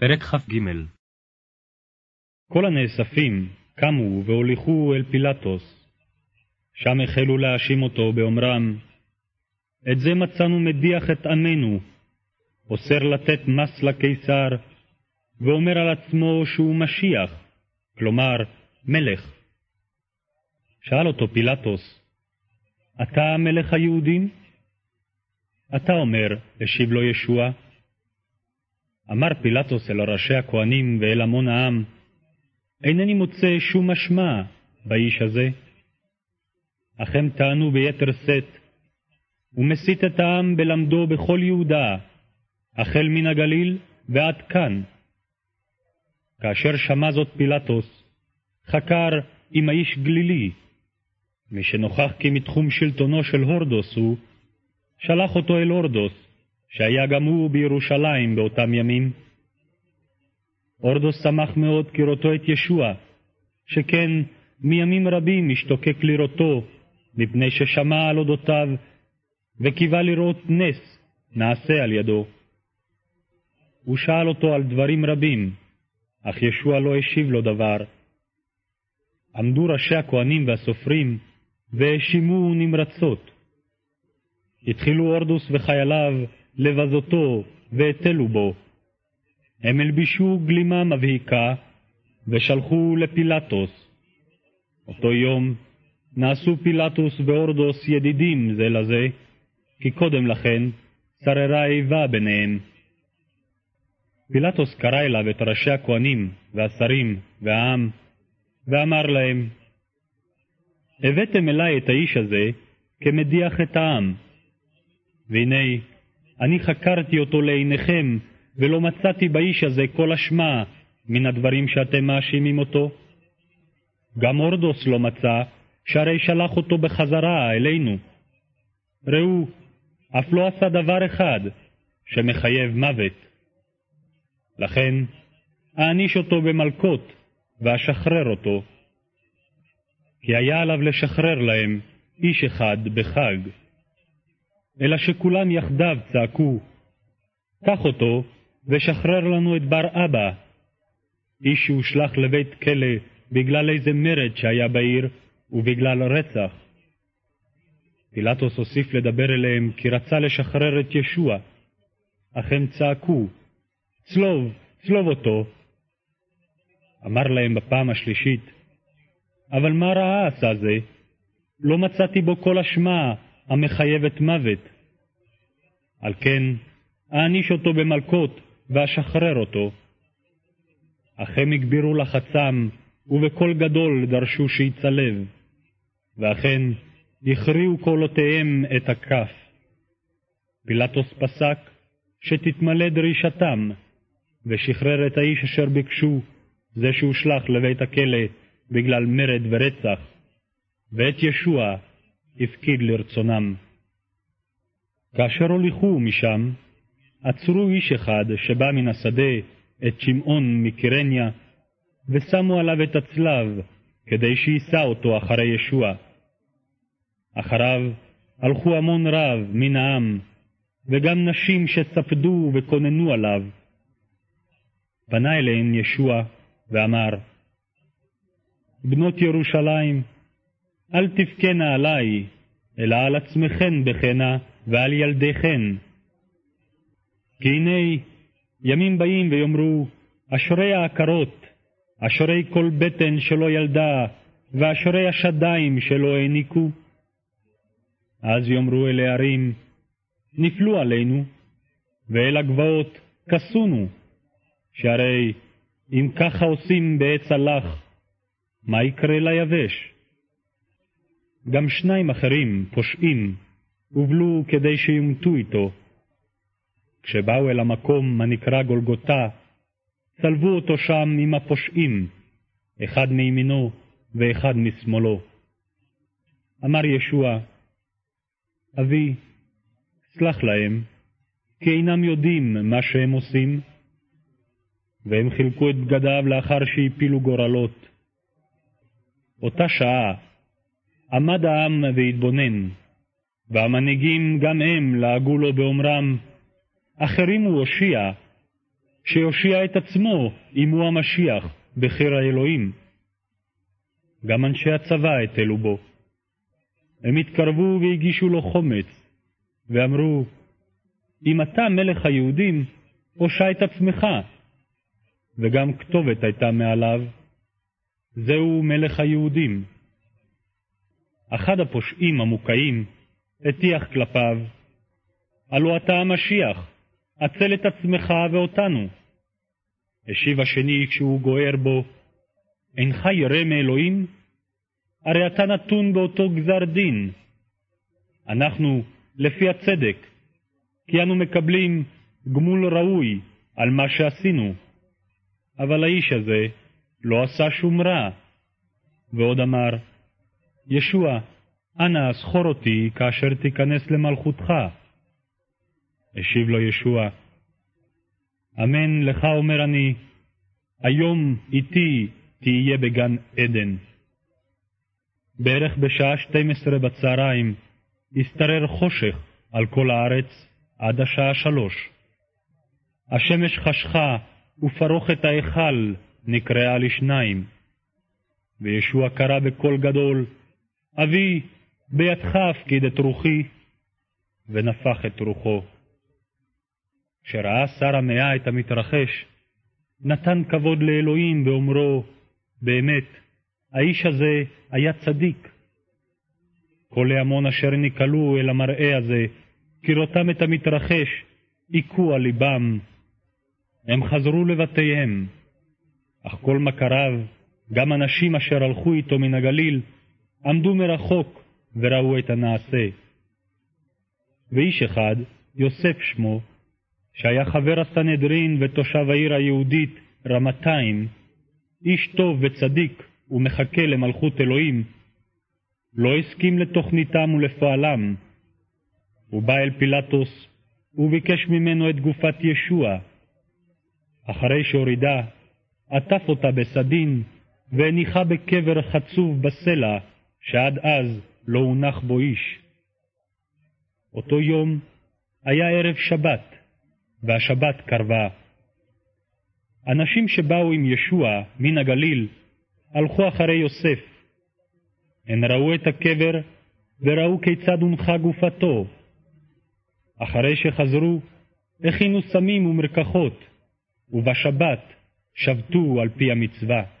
פרק כ"ג כל הנאספים קמו והוליכו אל פילטוס. שם החלו להאשים אותו באומרם, את זה מצאנו מדיח את עמנו, אוסר לתת מס לקיסר, ואומר על עצמו שהוא משיח, כלומר מלך. שאל אותו פילטוס, אתה מלך היהודים? אתה אומר, השיב לו ישוע, אמר פילטוס אל ראשי הכהנים ואל המון העם, אינני מוצא שום אשמה באיש הזה. אך הם טענו ביתר שאת, הוא מסית את העם בלמדו בכל יהודה, החל מן הגליל ועד כאן. כאשר שמע זאת פילטוס, חקר עם האיש גלילי, משנוכח כי מתחום שלטונו של הורדוס הוא, שלח אותו אל הורדוס, שהיה גם הוא בירושלים באותם ימים. אורדוס שמח מאוד כראותו את ישוע, שכן מימים רבים השתוקק לראותו, מפני ששמע על אודותיו, וקיווה לראות נס נעשה על ידו. הוא שאל אותו על דברים רבים, אך ישוע לא השיב לו דבר. עמדו ראשי הכהנים והסופרים, והאשימו נמרצות. התחילו אורדוס וחייליו לבזותו והטלו בו. הם הלבישו גלימה מבהיקה ושלחו לפילטוס. אותו יום נעשו פילטוס ואורדוס ידידים זה לזה, כי קודם לכן שררה איבה ביניהם. פילטוס קרא אליו את ראשי הכהנים והשרים והעם, ואמר להם, הבאתם אלי את האיש הזה כמדיח את העם, והנה אני חקרתי אותו לעיניכם, ולא מצאתי באיש הזה כל אשמה מן הדברים שאתם מאשימים אותו. גם אורדוס לא מצא, שהרי שלח אותו בחזרה אלינו. ראו, אף לא עשה דבר אחד שמחייב מוות. לכן, אעניש אותו במלקות, ואשחרר אותו. כי היה עליו לשחרר להם איש אחד בחג. אלא שכולם יחדיו צעקו, קח אותו ושחרר לנו את בר אבא. איש שהושלך לבית כלא בגלל איזה מרד שהיה בעיר ובגלל רצח. פילטוס הוסיף לדבר אליהם כי רצה לשחרר את ישוע, אך הם צעקו, צלוב, צלוב אותו. אמר להם בפעם השלישית, אבל מה רעה עשה זה? לא מצאתי בו כל אשמה, המחייבת מוות. על כן, אעניש אותו במלקות ואשחרר אותו. אך הם הגבירו לחצם, ובקול גדול דרשו שיצלב. ואכן, הכריעו קולותיהם את הכף. פילטוס פסק שתתמלא דרישתם, ושחרר את האיש אשר ביקשו, זה שהושלך לבית הכלא בגלל מרד ורצח, ואת ישוע הפקיד לרצונם. כאשר הוליכו משם, עצרו איש אחד שבא מן השדה, את שמעון מקירניה, ושמו עליו את הצלב, כדי שיישא אותו אחרי ישוע. אחריו הלכו המון רב מן העם, וגם נשים שספדו וכוננו עליו. פנה אליהן ישוע ואמר, בנות ירושלים, אל תבכנה עלי, אלא על עצמכן בכנה ועל ילדיכן. כי הנה ימים באים ויאמרו, אשרי העקרות, אשרי כל בטן שלא ילדה, ואשרי השדיים שלא העניקו. אז יאמרו אל הערים, נפלו עלינו, ואל הגבעות כסונו, שהרי אם ככה עושים בעץ הלך, מה יקרה ליבש? גם שניים אחרים, פושעים, הובלו כדי שיומתו איתו. כשבאו אל המקום הנקרא גולגותה, צלבו אותו שם עם הפושעים, אחד מימינו ואחד משמאלו. אמר ישוע, אבי, סלח להם, כי אינם יודעים מה שהם עושים. והם חילקו את בגדיו לאחר שהפילו גורלות. אותה שעה עמד העם והתבונן, והמנהיגים גם הם לעגו לו באומרם, אחרים הוא הושיע, שיושיע את עצמו אם הוא המשיח, בחיר האלוהים. גם אנשי הצבא הטלו בו. הם התקרבו והגישו לו חומץ, ואמרו, אם אתה מלך היהודים, הושע את עצמך. וגם כתובת הייתה מעליו, זהו מלך היהודים. אחד הפושעים המוקעים הטיח כלפיו, הלא אתה המשיח, הצל את עצמך ואותנו. השיב השני כשהוא גוער בו, אינך ירא מאלוהים? הרי אתה נתון באותו גזר דין. אנחנו, לפי הצדק, כי אנו מקבלים גמול ראוי על מה שעשינו. אבל האיש הזה לא עשה שום רע. ועוד אמר, ישוע, אנא זכור אותי כאשר תיכנס למלכותך. השיב לו ישוע, אמן לך אומר אני, היום איתי תהיה בגן עדן. בערך בשעה 12 בצהריים השתרר חושך על כל הארץ עד השעה שלוש. השמש חשכה ופרוכת ההיכל נקרעה לשניים. וישוע קרא בקול גדול, אבי, בידך הפקיד את רוחי, ונפח את רוחו. כשראה שר המאה את המתרחש, נתן כבוד לאלוהים באומרו, באמת, האיש הזה היה צדיק. כל ההמון אשר נקלעו אל המראה הזה, כראותם את המתרחש, היכו על ליבם. הם חזרו לבתיהם, אך כל מכריו, גם אנשים אשר הלכו איתו מן הגליל, עמדו מרחוק וראו את הנעשה. ואיש אחד, יוסף שמו, שהיה חבר הסנהדרין ותושב העיר היהודית רמתיים, איש טוב וצדיק ומחכה למלכות אלוהים, לא הסכים לתוכניתם ולפועלם. הוא בא אל פילטוס וביקש ממנו את גופת ישוע. אחרי שהורידה, עטף אותה בסדין והניחה בקבר חצוב בסלע, שעד אז לא הונח בו איש. אותו יום היה ערב שבת, והשבת קרבה. אנשים שבאו עם ישוע מן הגליל הלכו אחרי יוסף. הן ראו את הקבר וראו כיצד הונחה גופתו. אחרי שחזרו, הכינו סמים ומרקחות, ובשבת שבתו על פי המצווה.